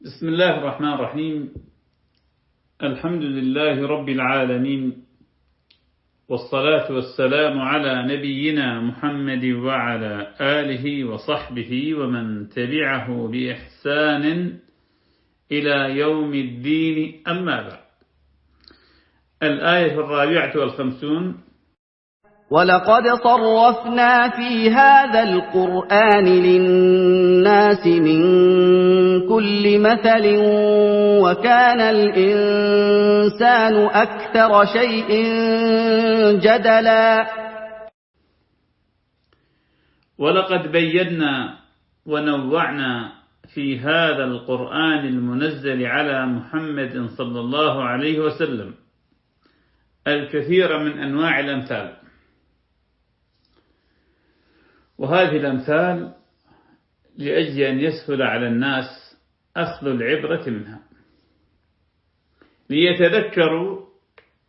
بسم الله الرحمن الرحيم. الحمد لله رب العالمين والصلاة والسلام على نبينا محمد وعلى آله وصحبه ومن تبعه بإحسان إلى يوم الدين. أما بعد الآية الرابعة والخمسون ولقد صرفنا في هذا القرآن للناس من كل مثل وكان الإنسان أكثر شيء جدلا. ولقد بينا ونوعنا في هذا القرآن المنزل على محمد صلى الله عليه وسلم. الكثير من أنواع الأمثال. وهذه الأمثال لأجل أن يسهل على الناس أخذ العبرة منها. ليتذكروا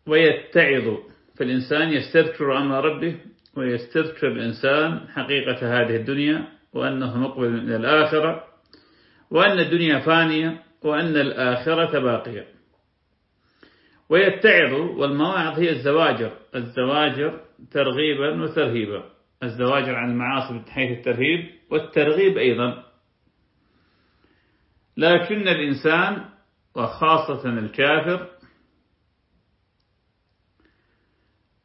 ويتعظوا فالإنسان يستذكر أمر ربه ويستذكر الإنسان حقيقة هذه الدنيا وأنه مقبل من الآخرة وأن الدنيا فانية وأن الآخرة باقية. ويتعظ والمواعظ هي الزواجر. الزواجر ترغيبا وترهيبا. الزواجر عن المعاصي من حيث الترهيب والترغيب أيضا. لكن الإنسان وخاصة الكافر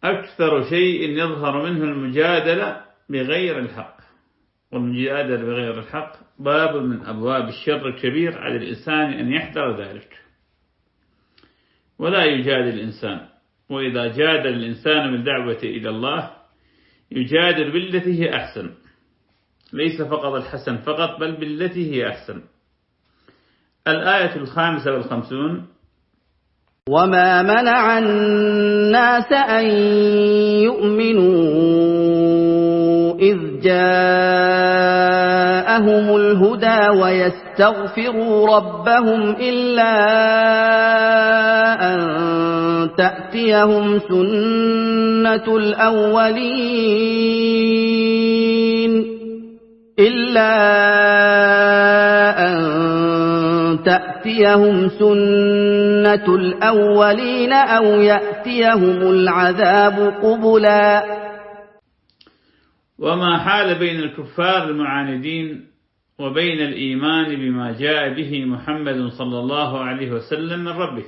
أكثر شيء يظهر منه المجادلة بغير الحق. والمجادلة بغير الحق باب من أبواب الشر الكبير على الإنسان أن يحذر ذلك. ولا يجادل الإنسان. وإذا جادل الإنسان من دعوة إلى الله يجادل بالتي هي أحسن. ليس فقط الحسن فقط بل بالتي هي أحسن. الآية الخامسة والخمسون. وما منع الناس أن يؤمنوا إذ جاءهم الهدى ويستغفروا ربهم إلا أن تأتيهم سنة الأولين إلا أن تأتيهم سنة الأولين أو يأتيهم العذاب قبلا وما حال بين الكفار المعاندين وبين الإيمان بما جاء به محمد صلى الله عليه وسلم من ربه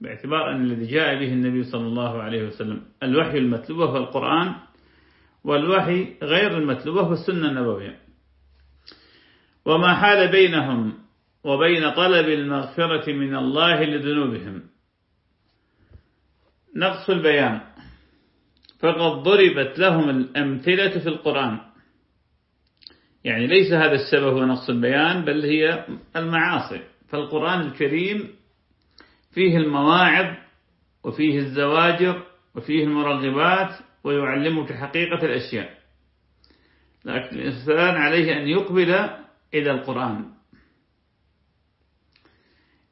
باعتبار أن الذي جاء به النبي صلى الله عليه وسلم الوحي المتلوب هو القرآن والوحي غير المتلوب هو السنة النبوية. وما حال بينهم وبين طلب المغفرة من الله لذنوبهم. نقص البيان. فقد ضربت لهم الأمثلة في القرآن. يعني ليس هذا السبب هو نقص البيان بل هي المعاصي. فالقرآن الكريم فيه المواعظ وفيه الزواجر وفيه المرغبات ويعلمك حقيقة الأشياء. لكن الإنسان عليه أن يقبل إلى القرآن.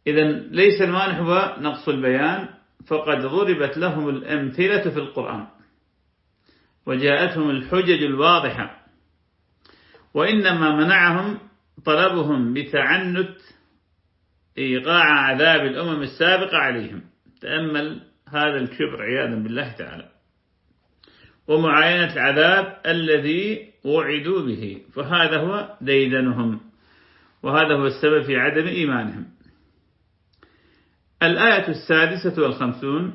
إذا ليس المانح هو نقص البيان فقد ضربت لهم الأمثلة في القرآن. وجاءتهم الحجج الواضحة. وإنما منعهم طلبهم بتعنت إيقاع عذاب الأمم السابقة عليهم. تأمل هذا الكبر عياذا بالله تعالى. ومعاينة العذاب الذي وعدوا به. فهذا هو ديدنهم. وهذا هو السبب في عدم إيمانهم. الآية السادسة والخمسون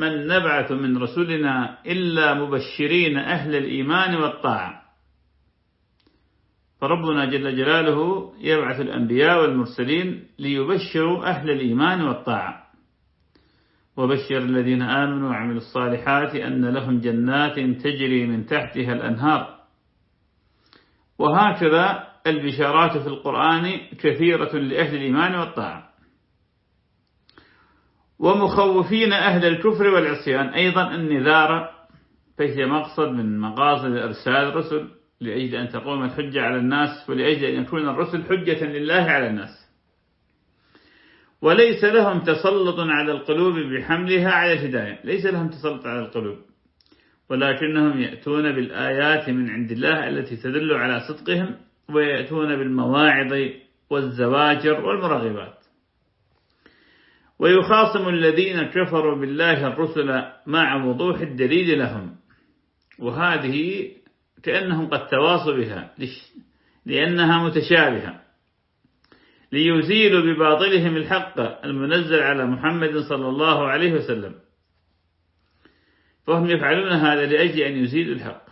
من نبعث من رسلنا إلا مبشرين أهل الإيمان والطاعة. فربنا جل جلاله يبعث الأنبياء والمرسلين ليبشروا أهل الإيمان والطاعة. وبشر الذين آمنوا وعملوا الصالحات أن لهم جنات تجري من تحتها الأنهار. وهكذا البشارات في القرآن كثيرة لأهل الإيمان والطاعة. ومخوفين أهل الكفر والعصيان. أيضا النذارة فهي مقصد من مقاصد إرسال الرسل لأجل أن تقوم الحجة على الناس ولأجل أن يكون الرسل حجة لله على الناس. وليس لهم تسلط على القلوب بحملها على الهداية. ليس لهم تسلط على القلوب ولكنهم يأتون بالآيات من عند الله التي تدل على صدقهم ويأتون بالمواعظ والزواجر والمرغبات. ويخاصم الذين كفروا بالله الرسل مع وضوح الدليل لهم. وهذه كأنهم قد تواصوا بها لأنها متشابهة. ليزيلوا بباطلهم الحق المنزل على محمد صلى الله عليه وسلم. فهم يفعلون هذا لأجل أن يزيلوا الحق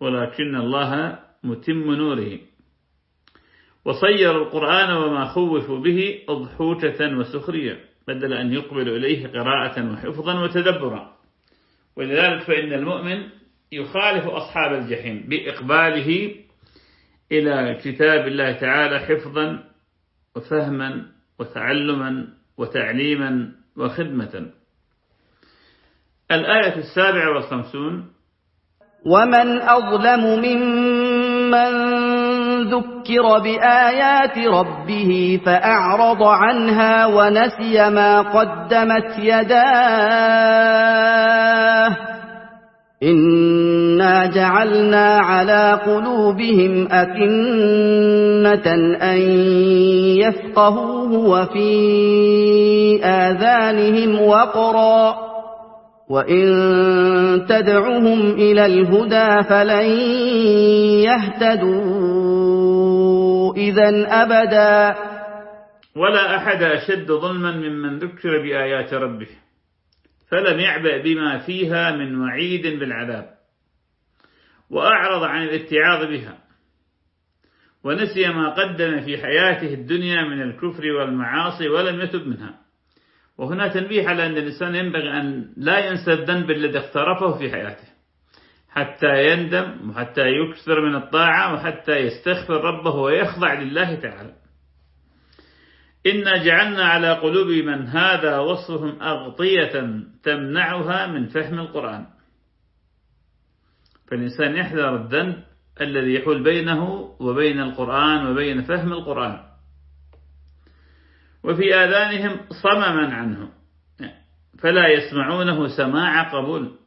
ولكن الله متم نوره. وصير القرآن وما خوفوا به أضحوكة وسخرية. بدل أن يقبلوا إليه قراءة وحفظا وتدبرا. ولذلك فإن المؤمن يخالف أصحاب الجحيم بإقباله إلى كتاب الله تعالى حفظا وفهما وتعلما وتعليما وخدمة. الآية السابعة والخمسون. ومن أظلم ممن ذكر بآيات ربه فأعرض عنها ونسي ما قدمت يداه إنا جعلنا على قلوبهم أكنة أن يفقهوه وفي آذانهم وقرا وإن تدعهم إلى الهدى فلن يهتدوا إذا أبدا. ولا أحد أشد ظلما ممن ذكر بآيات ربه فلم يعبأ بما فيها من وعيد بالعذاب وأعرض عن الاتعاظ بها ونسي ما قدم في حياته الدنيا من الكفر والمعاصي ولم يتب منها. وهنا تنبيه على أن الإنسان ينبغي أن لا ينسى الذنب الذي اقترفه في حياته. حتى يندم وحتى يكثر من الطاعة وحتى يستغفر ربه ويخضع لله تعالى. إنا جعلنا على قلوب من هذا وصفهم أغطية تمنعها من فهم القرآن. فالإنسان يحذر الذنب الذي يحول بينه وبين القرآن وبين فهم القرآن. وفي آذانهم صمما عنه فلا يسمعونه سماع قبول.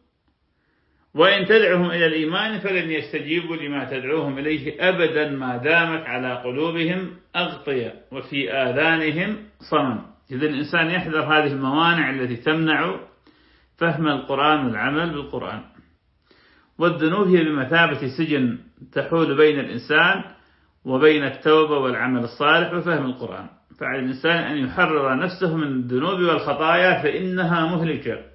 وإن تدعوهم إلى الإيمان فلن يستجيبوا لما تدعوهم إليه أبدا ما دامت على قلوبهم أغطية وفي آذانهم صمم. إذا الإنسان يحذر هذه الموانع التي تمنع فهم القرآن والعمل بالقرآن. والذنوب هي بمثابة سجن تحول بين الإنسان وبين التوبة والعمل الصالح وفهم القرآن. فعلى الإنسان أن يحرر نفسه من الذنوب والخطايا فإنها مهلكة.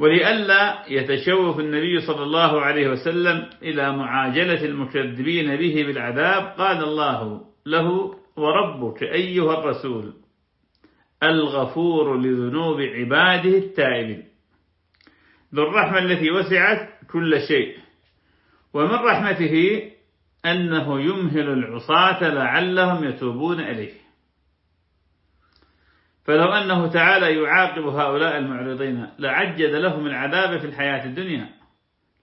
ولئلا يتشوف النبي صلى الله عليه وسلم إلى معاجلة المكذبين به بالعذاب قال الله له وربك أيها الرسول الغفور لذنوب عباده التائبين. ذو الرحمة التي وسعت كل شيء. ومن رحمته أنه يمهل العصاة لعلهم يتوبون إليه. فلو أنه تعالى يعاقب هؤلاء المعرضين لعجل لهم العذاب في الحياة الدنيا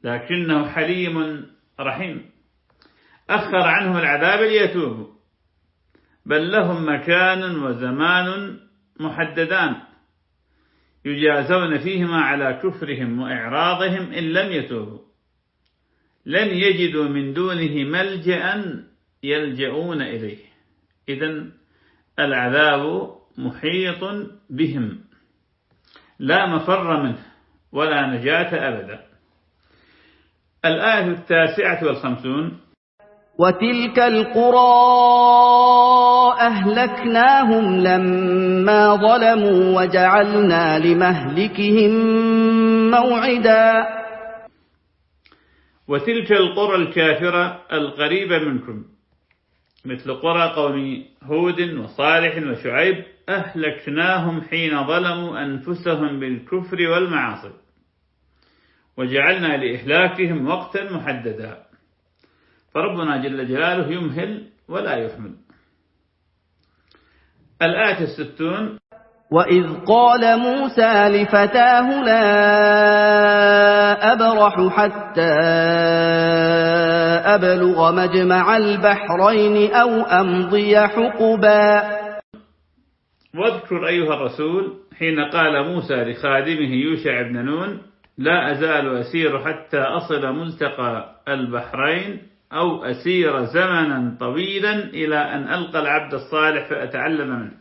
لكنه حليم رحيم. أخر عنهم العذاب ليتوبوا. بل لهم مكان وزمان محددان. يجازون فيهما على كفرهم وإعراضهم إن لم يتوبوا. لن يجدوا من دونه ملجأ يلجؤون إليه. إذا العذاب محيط بهم. لا مفر منه ولا نجاة أبدا. الآية التاسعة والخمسون. وتلك القرى أهلكناهم لما ظلموا وجعلنا لمهلكهم موعدا. وتلك القرى الكافرة القريبة منكم مثل قرى قوم هود وصالح وشعيب أهلكناهم حين ظلموا أنفسهم بالكفر والمعاصي. وجعلنا لإهلاكهم وقتا محددا. فربنا جل جلاله يمهل ولا يحمل. الآية الستون. وإذ قال موسى لفتاه لا أبرح حتى أبلغ مجمع البحرين أو أمضي حقبا. واذكر أيها الرسول حين قال موسى لخادمه يوشع بن نون لا أزال أسير حتى أصل ملتقى البحرين أو أسير زمنا طويلا إلى أن ألقى العبد الصالح فأتعلم منه.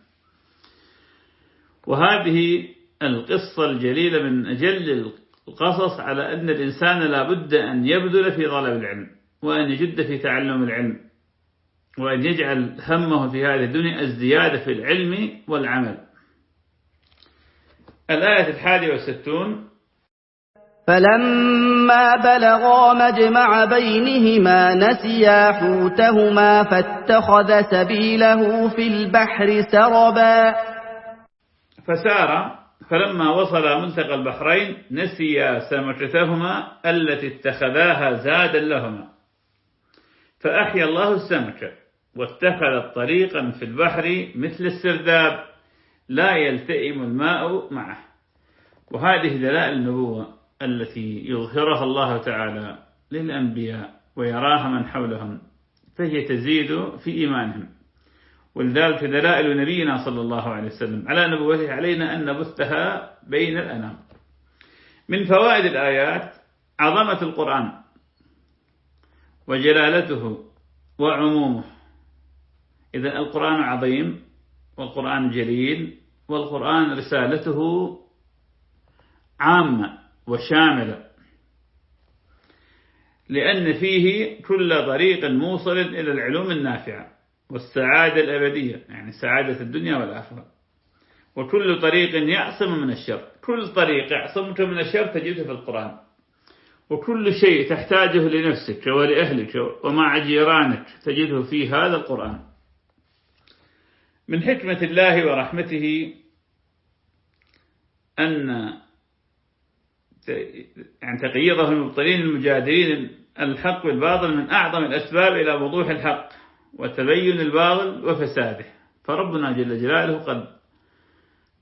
وهذه القصة الجليلة من أجل القصص على أن الإنسان لا بد أن يبذل في طلب العلم وأن يجد في تعلم العلم. وأن يجعل همه في هذه الدنيا الزيادة في العلم والعمل. الآية الحادية والستون فلما بلغا مجمع بينهما نسيا حوتهما فاتخذ سبيله في البحر سربا. فسار فلما وصل ملتقى البحرين نسيا سمكتهما التي اتخذاها زادا لهما. فأحيا الله السمكة واتخذت طريقا في البحر مثل السرداب لا يلتئم الماء معه. وهذه دلائل النبوة التي يظهرها الله تعالى للأنبياء ويراها من حولهم فهي تزيد في إيمانهم. ولذلك دلائل نبينا صلى الله عليه وسلم على نبوته علينا أن نبثها بين الأنام. من فوائد الآيات عظمة القرآن وجلالته وعمومه. إذا القرآن عظيم والقرآن جليل والقرآن رسالته عامة وشاملة. لأن فيه كل طريق موصل إلى العلوم النافعة والسعادة الأبدية يعني سعادة الدنيا والآخرة. وكل طريق يعصم من الشر كل طريق يعصمك من الشر تجده في القرآن. وكل شيء تحتاجه لنفسك ولأهلك ومع جيرانك تجده في هذا القرآن. من حكمة الله ورحمته أن يعني تقييضه المبطلين المجادلين الحق والباطل من أعظم الأسباب إلى وضوح الحق وتبين الباطل وفساده. فربنا جل جلاله قد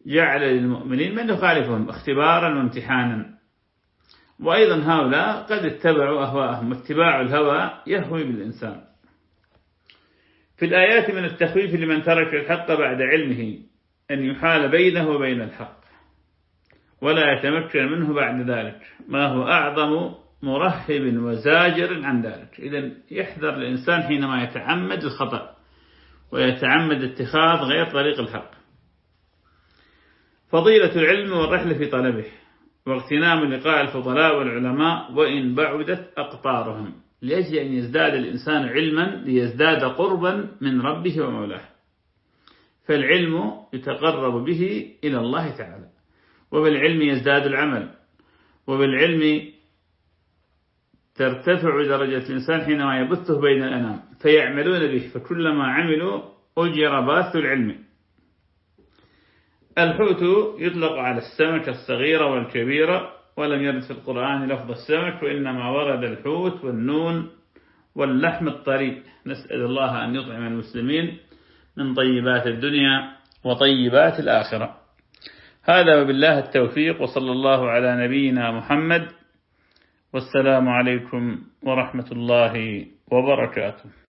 جعل للمؤمنين من يخالفهم اختبارا وامتحانا. وأيضا هؤلاء قد اتبعوا أهواءهم. واتباع الهوى يهوي بالإنسان. في الآيات من التخويف لمن ترك الحق بعد علمه أن يحال بينه وبين الحق ولا يتمكن منه بعد ذلك ما هو أعظم مرهب وزاجر عن ذلك. إذا يحذر الإنسان حينما يتعمد الخطأ ويتعمد اتخاذ غير طريق الحق. فضيلة العلم والرحلة في طلبه واغتنام لقاء الفضلاء والعلماء وإن بعدت أقطارهم. لأجل أن يزداد الإنسان علما ليزداد قربا من ربه ومولاه؟ فالعلم يتقرب به إلى الله تعالى وبالعلم يزداد العمل وبالعلم ترتفع درجة الإنسان حينما يبثه بين الأنام فيعملون به فكلما عملوا أجر باث العلم. الحوت يطلق على السمك الصغيرة والكبيرة ولم يرد في القرآن لفظ السمك وإنما ورد الحوت والنون واللحم الطري. نسأل الله أن يطعم المسلمين من طيبات الدنيا وطيبات الآخرة. هذا وبالله التوفيق وصلى الله على نبينا محمد. والسلام عليكم ورحمة الله وبركاته.